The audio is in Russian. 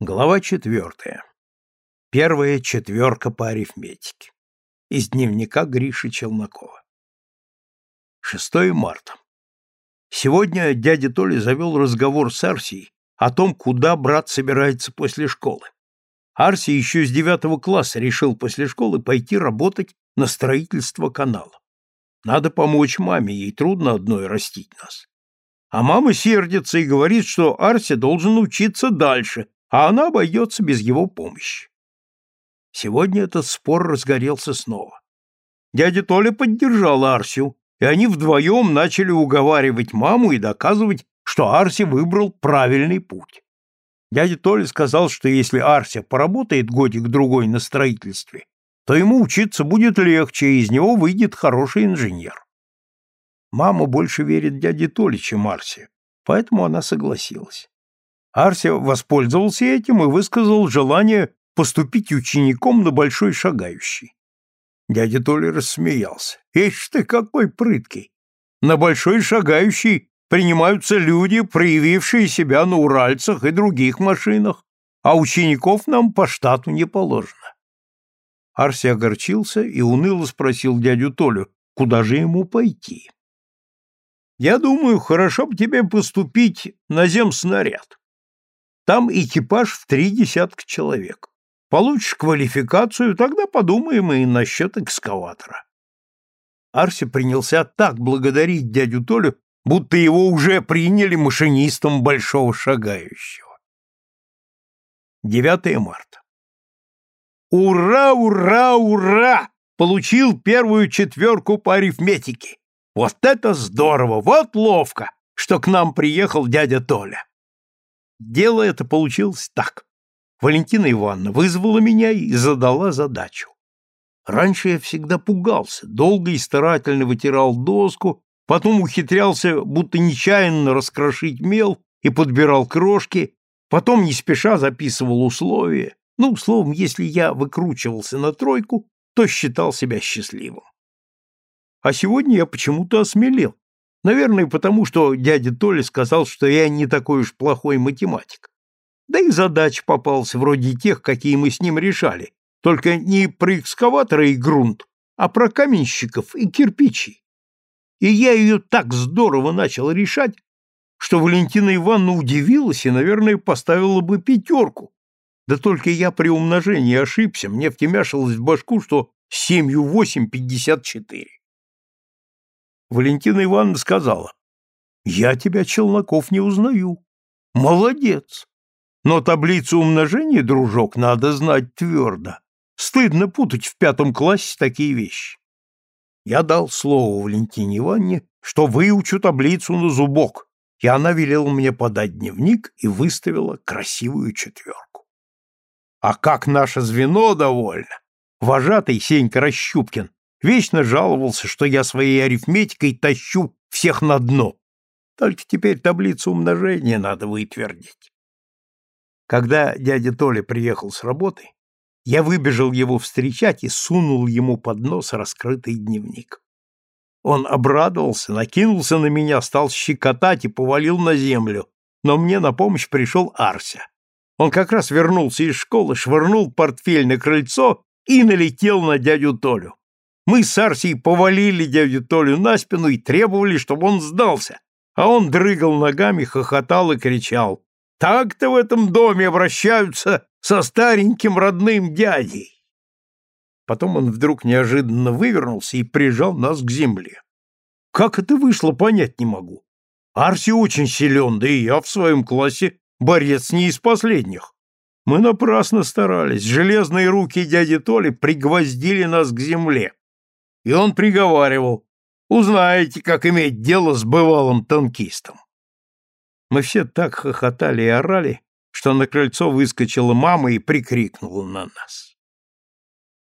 Глава четвертая. Первая четверка по арифметике. Из дневника Гриши Челнокова. 6 марта. Сегодня дядя Толя завел разговор с Арсией о том, куда брат собирается после школы. Арсий еще с девятого класса решил после школы пойти работать на строительство канала. Надо помочь маме, ей трудно одной растить нас. А мама сердится и говорит, что Арси должен учиться дальше, а она обойдется без его помощи. Сегодня этот спор разгорелся снова. Дядя Толя поддержал Арсию, и они вдвоем начали уговаривать маму и доказывать, что Арси выбрал правильный путь. Дядя Толя сказал, что если Арся поработает годик-другой на строительстве, то ему учиться будет легче, и из него выйдет хороший инженер. Мама больше верит дяде Толе, чем Арсе, поэтому она согласилась. Арсия воспользовался этим и высказал желание поступить учеником на большой шагающий. Дядя Толя рассмеялся. «Ишь ты, какой прыткий! На большой шагающий принимаются люди, проявившие себя на Уральцах и других машинах, а учеников нам по штату не положено». Арсий огорчился и уныло спросил дядю Толю, куда же ему пойти. «Я думаю, хорошо бы тебе поступить на земснаряд. Там экипаж в три десятка человек. Получишь квалификацию, тогда подумаем и насчет экскаватора. Арси принялся так благодарить дядю Толю, будто его уже приняли машинистом большого шагающего. 9 марта. Ура, ура, ура! Получил первую четверку по арифметике. Вот это здорово, вот ловко, что к нам приехал дядя Толя. Дело это получилось так. Валентина Ивановна вызвала меня и задала задачу. Раньше я всегда пугался, долго и старательно вытирал доску, потом ухитрялся будто нечаянно раскрошить мел и подбирал крошки, потом не спеша записывал условия. Ну, словом, если я выкручивался на тройку, то считал себя счастливым. А сегодня я почему-то осмелел. Наверное, потому что дядя Толя сказал, что я не такой уж плохой математик. Да и задач попался вроде тех, какие мы с ним решали, только не про экскаваторы и грунт, а про каменщиков и кирпичи. И я ее так здорово начал решать, что Валентина Ивановна удивилась и, наверное, поставила бы пятерку. Да только я при умножении ошибся, мне втемяшилось в башку, что семью восемь пятьдесят четыре. Валентина Ивановна сказала, «Я тебя, Челноков, не узнаю. Молодец. Но таблицу умножения, дружок, надо знать твердо. Стыдно путать в пятом классе такие вещи». Я дал слово Валентине Ивановне, что выучу таблицу на зубок, и она велела мне подать дневник и выставила красивую четверку. А как наше звено довольно! Вожатый Сенька Расщупкин Вечно жаловался, что я своей арифметикой тащу всех на дно. Только теперь таблицу умножения надо вытвердить. Когда дядя Толя приехал с работы, я выбежал его встречать и сунул ему под нос раскрытый дневник. Он обрадовался, накинулся на меня, стал щекотать и повалил на землю, но мне на помощь пришел Арся. Он как раз вернулся из школы, швырнул портфель на крыльцо и налетел на дядю Толю. Мы с Арсией повалили дядю Толю на спину и требовали, чтобы он сдался, а он дрыгал ногами, хохотал и кричал. «Так-то в этом доме обращаются со стареньким родным дядей!» Потом он вдруг неожиданно вывернулся и прижал нас к земле. Как это вышло, понять не могу. Арси очень силен, да и я в своем классе борец не из последних. Мы напрасно старались. Железные руки дяди Толи пригвоздили нас к земле и он приговаривал «Узнаете, как иметь дело с бывалым танкистом». Мы все так хохотали и орали, что на крыльцо выскочила мама и прикрикнула на нас.